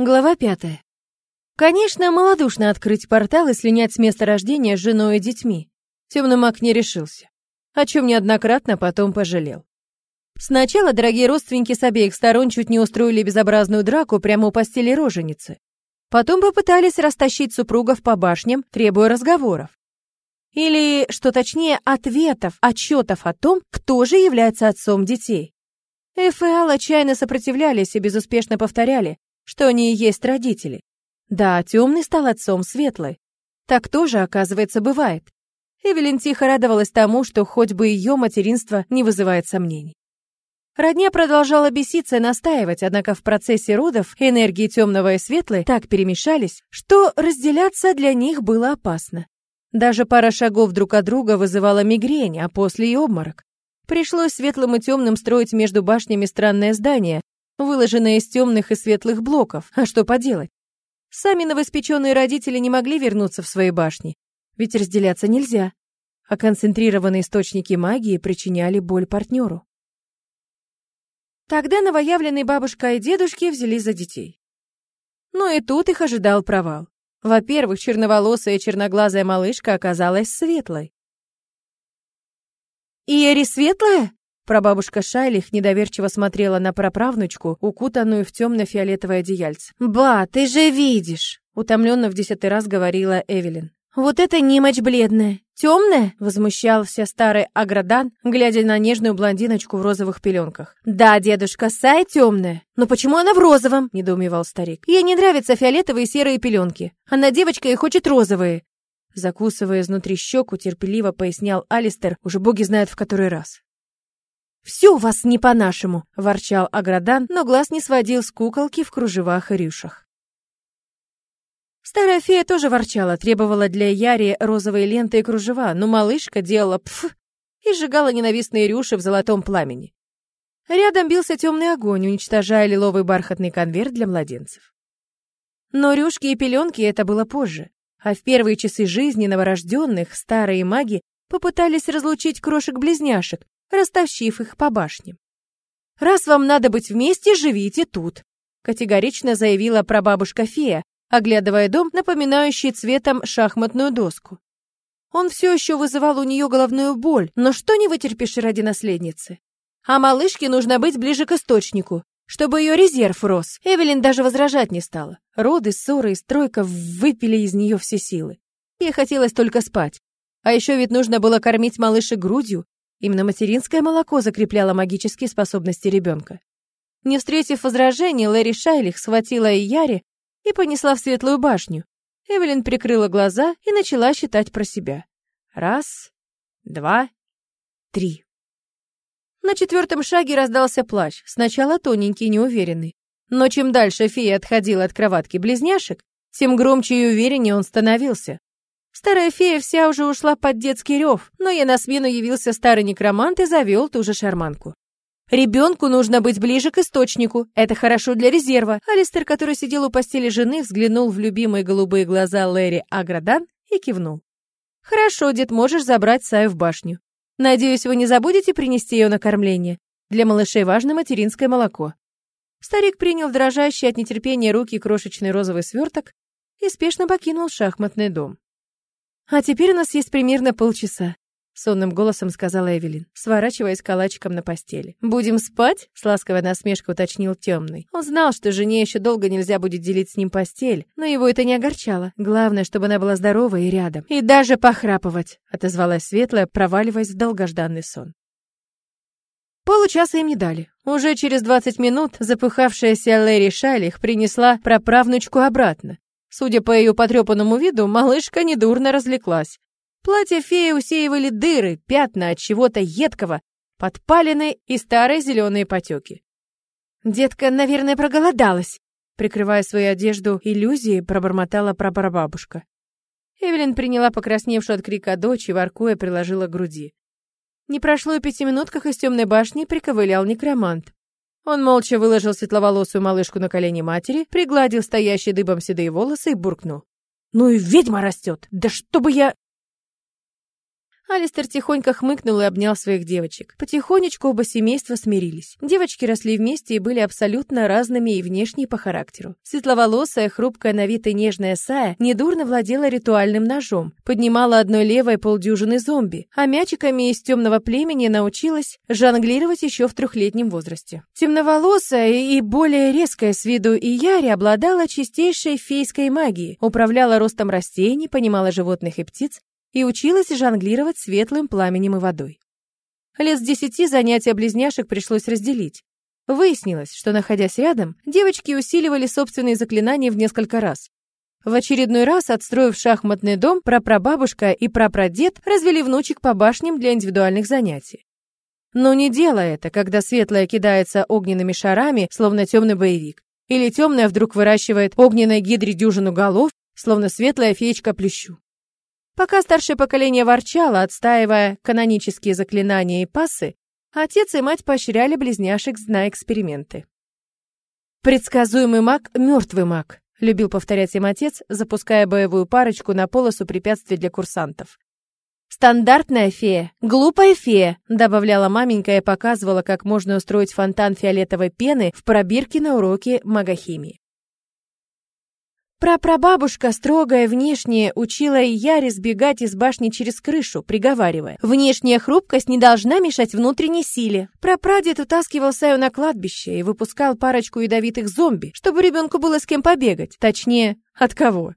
Глава пятая. Конечно, малодушно открыть портал и слинять с места рождения с женой и детьми. Темный маг не решился, о чем неоднократно потом пожалел. Сначала дорогие родственники с обеих сторон чуть не устроили безобразную драку прямо у постели роженицы. Потом попытались растащить супругов по башням, требуя разговоров. Или, что точнее, ответов, отчетов о том, кто же является отцом детей. Эф и Ал отчаянно сопротивлялись и безуспешно повторяли, что они и есть родители. Да, темный стал отцом светлой. Так тоже, оказывается, бывает. Эвелин тихо радовалась тому, что хоть бы ее материнство не вызывает сомнений. Родня продолжала беситься и настаивать, однако в процессе родов энергии темного и светлой так перемешались, что разделяться для них было опасно. Даже пара шагов друг от друга вызывала мигрень, а после и обморок. Пришлось светлым и темным строить между башнями странное здание, выложенное из темных и светлых блоков. А что поделать? Сами новоспеченные родители не могли вернуться в свои башни, ведь разделяться нельзя. А концентрированные источники магии причиняли боль партнеру. Тогда новоявленные бабушка и дедушки взялись за детей. Но и тут их ожидал провал. Во-первых, черноволосая черноглазая малышка оказалась светлой. «Иэри светлая?» Прабабушка Шайлих недоверчиво смотрела на праправнучку, укутанную в темно-фиолетовое одеяльце. «Ба, ты же видишь!» Утомленно в десятый раз говорила Эвелин. «Вот это немочь бледная! Темная?» — возмущался старый Аградан, глядя на нежную блондиночку в розовых пеленках. «Да, дедушка, Сай темная. Но почему она в розовом?» — недоумевал старик. «Ей не нравятся фиолетовые и серые пеленки. Она девочка и хочет розовые. Закусывая изнутри щеку, терпеливо пояснял Алистер, уже боги знают в который раз. «Все у вас не по-нашему!» — ворчал Аградан, но глаз не сводил с куколки в кружевах и рюшах. Старая фея тоже ворчала, требовала для Яри розовые ленты и кружева, но малышка делала пф и сжигала ненавистные рюши в золотом пламени. Рядом бился темный огонь, уничтожая лиловый бархатный конверт для младенцев. Но рюшки и пеленки это было позже. А в первые часы жизни новорожденных старые маги попытались разлучить крошек-близняшек, растащив их по башням. «Раз вам надо быть вместе, живите тут», категорично заявила прабабушка-фея, оглядывая дом, напоминающий цветом шахматную доску. Он все еще вызывал у нее головную боль, но что не вытерпишь ради наследницы? А малышке нужно быть ближе к источнику, чтобы ее резерв рос. Эвелин даже возражать не стала. Роды, ссоры и стройка выпили из нее все силы. Ей хотелось только спать. А еще ведь нужно было кормить малышек грудью. Именно материнское молоко закрепляло магические способности ребенка. Не встретив возражений, Лэри Шайлих схватила и Яри и понесла в светлую башню. Эвелин прикрыла глаза и начала считать про себя. Раз, два, три. На четвертом шаге раздался плащ, сначала тоненький, неуверенный. Но чем дальше фея отходила от кроватки близняшек, тем громче и увереннее он становился. Старая фея вся уже ушла под детский рев, но я на смену явился старый некромант и завел ту же шарманку. Ребенку нужно быть ближе к источнику. Это хорошо для резерва. Алистер, который сидел у постели жены, взглянул в любимые голубые глаза Лэри Аградан и кивнул. Хорошо, дед, можешь забрать Саю в башню. Надеюсь, вы не забудете принести ее на кормление. Для малышей важно материнское молоко. Старик принял дрожащий от нетерпения руки крошечный розовый сверток и спешно покинул шахматный дом. А теперь у нас есть примерно полчаса сонным голосом сказала Эвелин, сворачиваясь калачиком на постели. Будем спать? с ласковой насмешкой уточнил темный. Он знал, что жене еще долго нельзя будет делить с ним постель, но его это не огорчало. Главное, чтобы она была здорова и рядом. И даже похрапывать, отозвалась Светлая, проваливаясь в долгожданный сон. Получаса им не дали. Уже через двадцать минут запыхавшаяся Лэри Шайлих принесла праправнучку обратно. Судя по ее потрепанному виду, малышка недурно развлеклась. Платье феи усеивали дыры, пятна от чего-то едкого, подпаленные и старые зеленые потеки. «Детка, наверное, проголодалась», прикрывая свою одежду иллюзией, пробормотала прапрабабушка. Эвелин приняла покрасневшую от крика дочь и, воркуя, приложила к груди. Не прошло и пяти минут, как из темной башни приковылял некромант. Он молча выложил светловолосую малышку на колени матери, пригладил стоящие дыбом седые волосы и буркнул. «Ну и ведьма растет! Да чтобы я...» Алистер тихонько хмыкнул и обнял своих девочек. Потихонечку оба семейства смирились. Девочки росли вместе и были абсолютно разными и внешне, по характеру. Светловолосая, хрупкая, на вид и нежная Сая недурно владела ритуальным ножом, поднимала одной левой полдюжины зомби, а мячиками из темного племени научилась жонглировать еще в трехлетнем возрасте. Темноволосая и более резкая с виду Ияри обладала чистейшей фейской магией, управляла ростом растений, понимала животных и птиц, и училась жонглировать светлым пламенем и водой. Лет с десяти занятия близняшек пришлось разделить. Выяснилось, что, находясь рядом, девочки усиливали собственные заклинания в несколько раз. В очередной раз, отстроив шахматный дом, прапрабабушка и прапрадед развели внучек по башням для индивидуальных занятий. Но не дело это, когда светлая кидается огненными шарами, словно темный боевик, или темная вдруг выращивает огненной гидре дюжину голов, словно светлая феечка плющу. Пока старшее поколение ворчало, отстаивая канонические заклинания и пассы, отец и мать поощряли близняшек на эксперименты. «Предсказуемый маг — мертвый маг», — любил повторять им отец, запуская боевую парочку на полосу препятствий для курсантов. «Стандартная фея, глупая фея», — добавляла маменька и показывала, как можно устроить фонтан фиолетовой пены в пробирке на уроке магохимии. Прапрабабушка, строгая внешне, учила Яре сбегать из башни через крышу, приговаривая. Внешняя хрупкость не должна мешать внутренней силе. Прапрадед утаскивал Саю на кладбище и выпускал парочку ядовитых зомби, чтобы ребенку было с кем побегать. Точнее, от кого.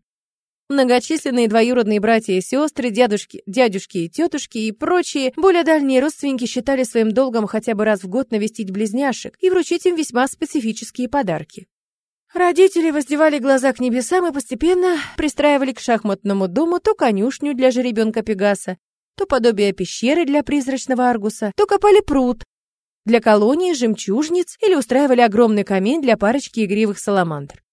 Многочисленные двоюродные братья и сестры, дядушки, дядюшки и тетушки и прочие более дальние родственники считали своим долгом хотя бы раз в год навестить близняшек и вручить им весьма специфические подарки. Родители воздевали глаза к небесам и постепенно пристраивали к шахматному дому то конюшню для жеребенка Пегаса, то подобие пещеры для призрачного аргуса, то копали пруд для колонии жемчужниц или устраивали огромный камин для парочки игривых саламандр.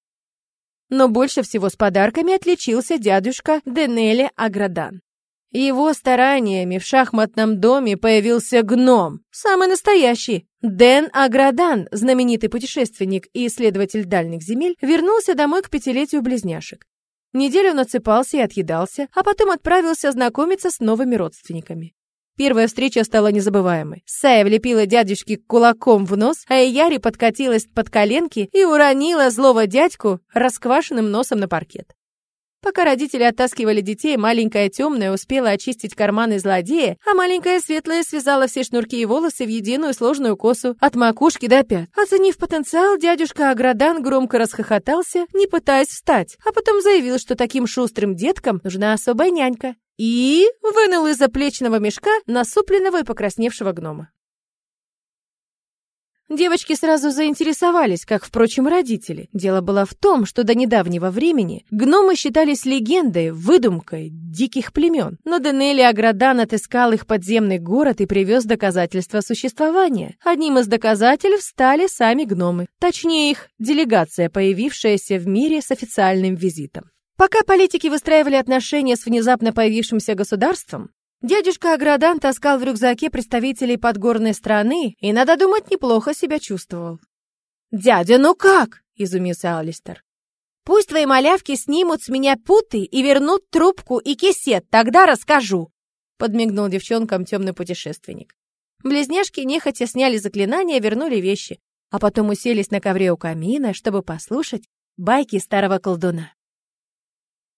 Но больше всего с подарками отличился дядюшка Денелли Аградан. Его стараниями в шахматном доме появился гном, самый настоящий. Дэн Аградан, знаменитый путешественник и исследователь дальних земель, вернулся домой к пятилетию близняшек. Неделю он отсыпался и отъедался, а потом отправился знакомиться с новыми родственниками. Первая встреча стала незабываемой. Сая влепила дядюшке кулаком в нос, а Яри подкатилась под коленки и уронила злого дядьку расквашенным носом на паркет. Пока родители оттаскивали детей, маленькая темная успела очистить карманы злодея, а маленькая светлая связала все шнурки и волосы в единую сложную косу от макушки до пят. Оценив потенциал, дядюшка Аградан громко расхохотался, не пытаясь встать, а потом заявил, что таким шустрым деткам нужна особая нянька. И вынул из заплечного мешка насупленного и покрасневшего гнома. Девочки сразу заинтересовались, как, впрочем, родители. Дело было в том, что до недавнего времени гномы считались легендой, выдумкой диких племен. Но Денели Аградан отыскал их подземный город и привез доказательства существования. Одним из доказательств стали сами гномы. Точнее, их делегация, появившаяся в мире с официальным визитом. Пока политики выстраивали отношения с внезапно появившимся государством, Дядюшка Аградан таскал в рюкзаке представителей подгорной страны и, надо думать, неплохо себя чувствовал. «Дядя, ну как?» — изумился Алистер. «Пусть твои малявки снимут с меня путы и вернут трубку и кисет, тогда расскажу», — подмигнул девчонкам темный путешественник. Близняшки нехотя сняли заклинания, вернули вещи, а потом уселись на ковре у камина, чтобы послушать байки старого колдуна.